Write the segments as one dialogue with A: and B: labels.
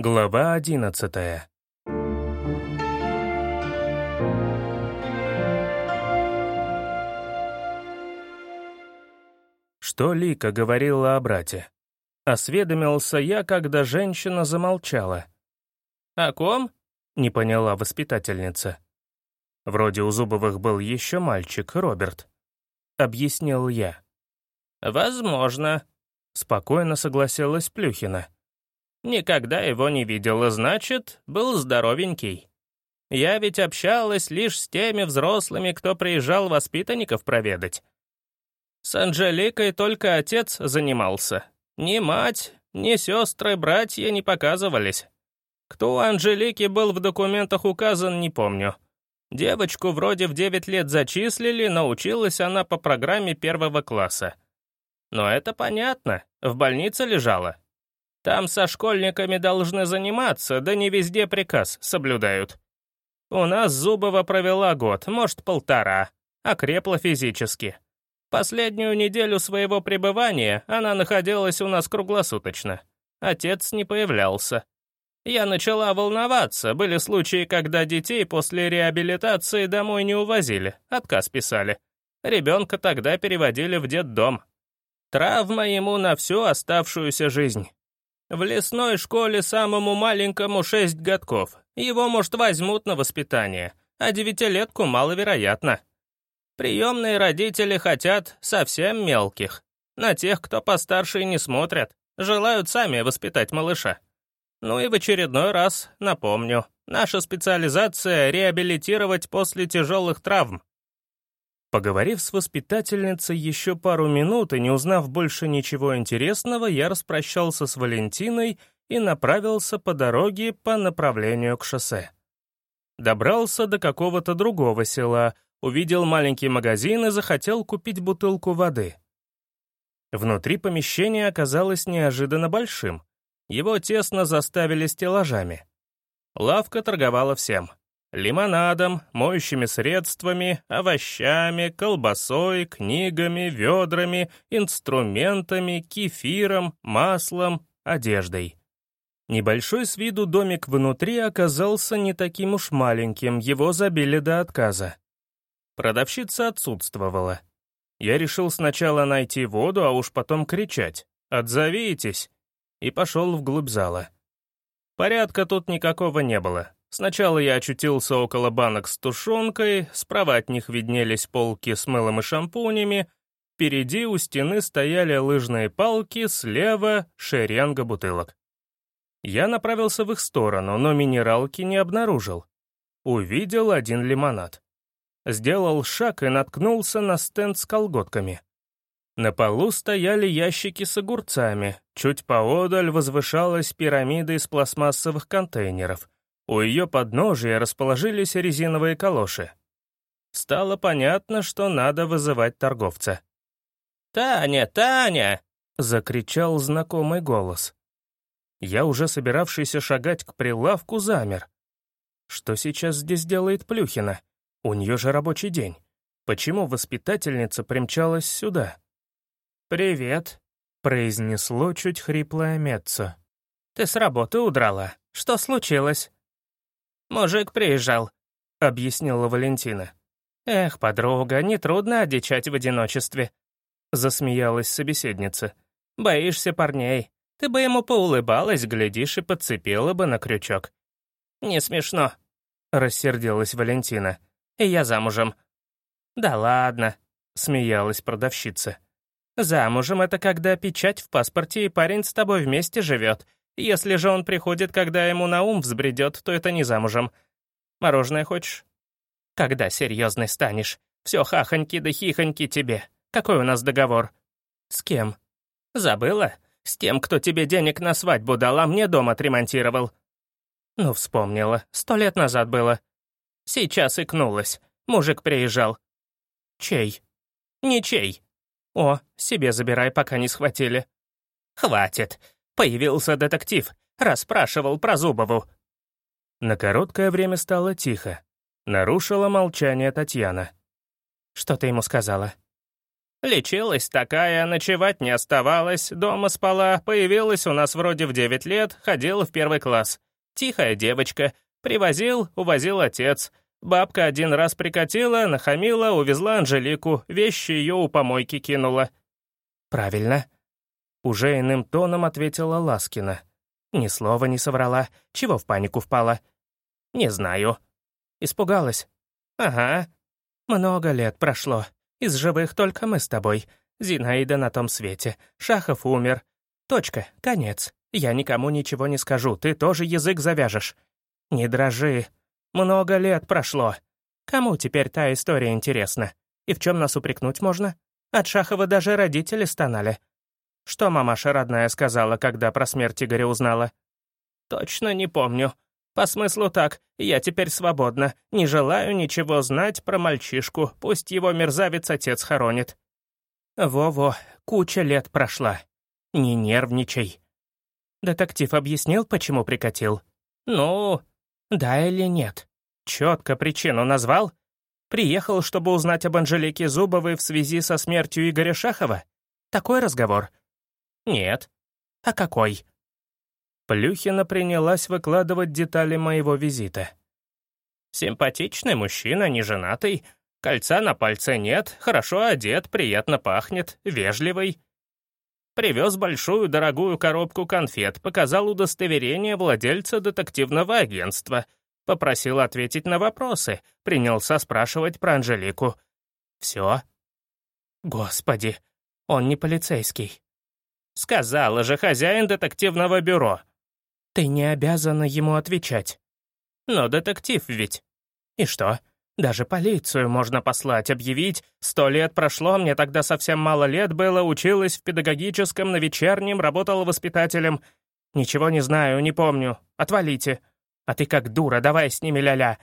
A: Глава одиннадцатая. Что Лика говорила о брате? Осведомился я, когда женщина замолчала. «О ком?» — не поняла воспитательница. Вроде у Зубовых был еще мальчик, Роберт. Объяснил я.
B: «Возможно», — спокойно согласилась Плюхина. «Никогда его не видела, значит, был здоровенький. Я ведь общалась лишь с теми взрослыми, кто приезжал воспитанников проведать. С Анжеликой только отец занимался. Ни мать, ни сестры, братья не показывались. Кто у Анжелики был в документах указан, не помню. Девочку вроде в 9 лет зачислили, научилась она по программе первого класса. Но это понятно, в больнице лежала. Там со школьниками должны заниматься, да не везде приказ соблюдают. У нас Зубова провела год, может, полтора, окрепла физически. Последнюю неделю своего пребывания она находилась у нас круглосуточно. Отец не появлялся. Я начала волноваться, были случаи, когда детей после реабилитации домой не увозили, отказ писали. Ребенка тогда переводили в детдом. Травма ему на всю оставшуюся жизнь. В лесной школе самому маленькому шесть годков. Его, может, возьмут на воспитание, а девятилетку маловероятно. Приемные родители хотят совсем мелких. На тех, кто постарше не смотрят, желают сами воспитать малыша. Ну и в очередной раз напомню, наша специализация — реабилитировать после тяжелых травм.
A: Поговорив с воспитательницей еще пару минут и не узнав больше ничего интересного, я распрощался с Валентиной и направился по дороге по направлению к шоссе. Добрался до какого-то другого села — увидел маленький магазин и захотел купить бутылку воды. Внутри помещения оказалось неожиданно большим. Его тесно заставили стеллажами. Лавка торговала всем. Лимонадом, моющими средствами, овощами, колбасой, книгами, ведрами, инструментами, кефиром, маслом, одеждой. Небольшой с виду домик внутри оказался не таким уж маленьким, его забили до отказа. Продавщица отсутствовала. Я решил сначала найти воду, а уж потом кричать «Отзовитесь!» и пошел вглубь зала. Порядка тут никакого не было. Сначала я очутился около банок с тушенкой, справа от них виднелись полки с мылом и шампунями, впереди у стены стояли лыжные палки, слева — шеренга бутылок. Я направился в их сторону, но минералки не обнаружил. Увидел один лимонад сделал шаг и наткнулся на стенд с колготками. На полу стояли ящики с огурцами, чуть поодаль возвышалась пирамида из пластмассовых контейнеров. У ее подножия расположились резиновые калоши. Стало понятно, что надо вызывать торговца.
B: «Таня, Таня!»
A: — закричал знакомый голос. Я, уже собиравшийся шагать к прилавку, замер. Что сейчас здесь делает Плюхина? У нее же рабочий день. Почему воспитательница примчалась сюда?
B: «Привет», —
A: произнесло чуть хриплое Меццо.
B: «Ты с работы удрала. Что случилось?» «Мужик приезжал», — объяснила Валентина. «Эх, подруга, нетрудно одичать в одиночестве», — засмеялась собеседница. «Боишься парней. Ты бы ему поулыбалась, глядишь, и подцепила бы на крючок». «Не смешно», — рассердилась Валентина и я замужем». «Да ладно», — смеялась продавщица. «Замужем — это когда печать в паспорте, и парень с тобой вместе живет. Если же он приходит, когда ему на ум взбредет, то это не замужем. Мороженое хочешь?» «Когда серьезный станешь? Все хахоньки да хихоньки тебе. Какой у нас договор?» «С кем?» «Забыла? С тем, кто тебе денег на свадьбу дал, а мне дом отремонтировал». «Ну, вспомнила. Сто лет назад было. Сейчас икнулась. Мужик приезжал. Чей? Ничей. О, себе забирай, пока не схватили. Хватит. Появился детектив. Расспрашивал про Зубову.
A: На короткое время стало тихо. Нарушила молчание Татьяна.
B: Что ты ему сказала? Лечилась такая, ночевать не оставалась, дома спала, появилась у нас вроде в девять лет, ходила в первый класс. Тихая девочка. Привозил, увозил отец. Бабка один раз прикатила, нахамила, увезла Анжелику, вещи ее у помойки кинула.
A: «Правильно», — уже иным тоном ответила Ласкина. Ни слова не соврала. Чего в панику впала?
B: Не знаю.
A: Испугалась?
B: Ага.
A: Много лет прошло. Из живых только мы с тобой. Зинаида на том свете. Шахов умер. Точка, конец. Я никому ничего не скажу, ты тоже язык завяжешь. Не дрожи. Много лет прошло. Кому теперь та история интересна? И в чем нас упрекнуть можно? От Шахова даже родители стонали. Что мамаша родная сказала, когда про смерть Игоря узнала?
B: Точно не помню. По смыслу так, я теперь свободна, не желаю ничего знать про мальчишку, пусть его мерзавец-отец хоронит.
A: Во-во, куча лет прошла. Не нервничай. Детектив объяснил, почему прикатил?
B: Ну,
A: да или нет? Четко причину назвал? Приехал, чтобы узнать об Анжелике Зубовой в связи со смертью Игоря Шахова? Такой разговор?
B: «Нет».
A: «А какой?» Плюхина принялась выкладывать детали моего визита.
B: «Симпатичный мужчина, не женатый, кольца на пальце нет, хорошо одет, приятно пахнет, вежливый. Привез большую дорогую коробку конфет, показал удостоверение владельца детективного агентства, попросил ответить на вопросы, принялся спрашивать про Анжелику. Все.
A: Господи, он не полицейский.
B: Сказала же хозяин детективного бюро.
A: Ты не обязана ему отвечать.
B: Но детектив ведь.
A: И что? Даже полицию можно послать, объявить. Сто лет прошло, мне тогда совсем мало лет было, училась в педагогическом, на вечернем, работала воспитателем. Ничего не знаю, не помню. Отвалите. А ты как дура, давай с ними ля-ля.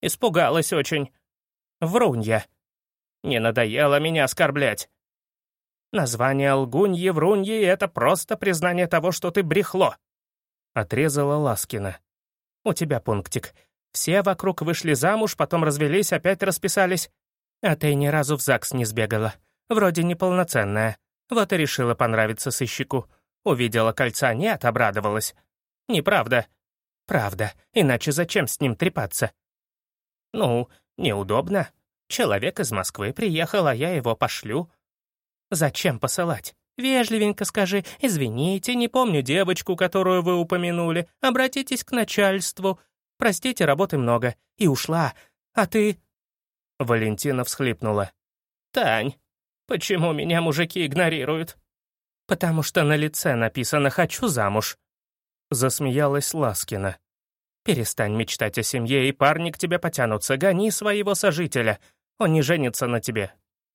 B: Испугалась очень.
A: Врунья.
B: Не надоело меня оскорблять.
A: Название лгуньи вруньи — это просто признание того, что ты брехло. Отрезала Ласкина. У тебя пунктик. Все вокруг вышли замуж, потом развелись, опять расписались. А ты ни разу в ЗАГС не сбегала. Вроде неполноценная. Вот и решила понравиться сыщику. Увидела кольца, нет, обрадовалась. Неправда. Правда. Иначе зачем с ним трепаться? Ну, неудобно. Человек из Москвы приехал, а я его пошлю. Зачем посылать? Вежливенько скажи, извините, не помню девочку, которую вы упомянули, обратитесь к начальству. Простите, работы много. И ушла. А ты...» Валентина всхлипнула.
B: «Тань, почему меня мужики игнорируют?»
A: «Потому что на лице написано «хочу замуж». Засмеялась Ласкина. «Перестань мечтать о семье, и парни к тебе потянутся. Гони своего сожителя. Он не женится на тебе.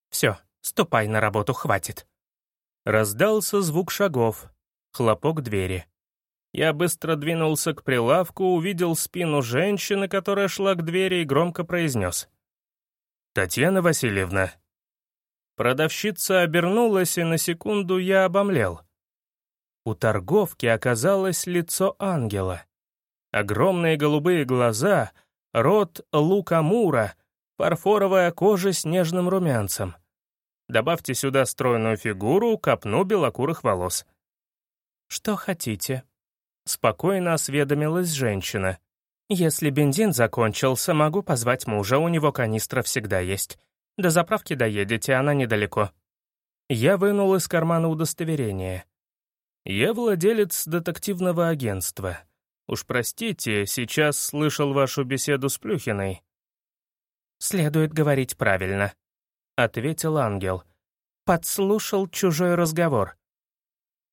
A: Все, Ступай на работу, хватит». Раздался звук шагов, хлопок двери. Я быстро двинулся к прилавку, увидел спину женщины, которая шла к двери, и громко произнес. «Татьяна Васильевна». Продавщица обернулась, и на секунду я обомлел. У торговки оказалось лицо ангела. Огромные голубые глаза, рот лукамура, фарфоровая кожа с нежным румянцем. Добавьте сюда стройную фигуру, копну белокурых волос. «Что хотите?» — спокойно осведомилась женщина. «Если бензин закончился, могу позвать мужа, у него канистра всегда есть. До заправки доедете, она недалеко». Я вынул из кармана удостоверение. «Я владелец детективного агентства. Уж простите, сейчас слышал вашу беседу с Плюхиной». «Следует говорить правильно», — ответил ангел. «Подслушал чужой разговор».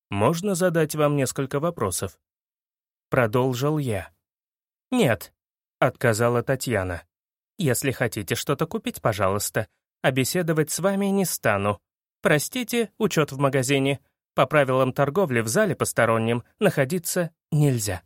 A: «Можно задать вам несколько вопросов?» Продолжил я. «Нет», — отказала Татьяна. «Если хотите что-то купить, пожалуйста. А беседовать с вами не стану. Простите, учет в магазине. По правилам торговли в зале посторонним находиться нельзя».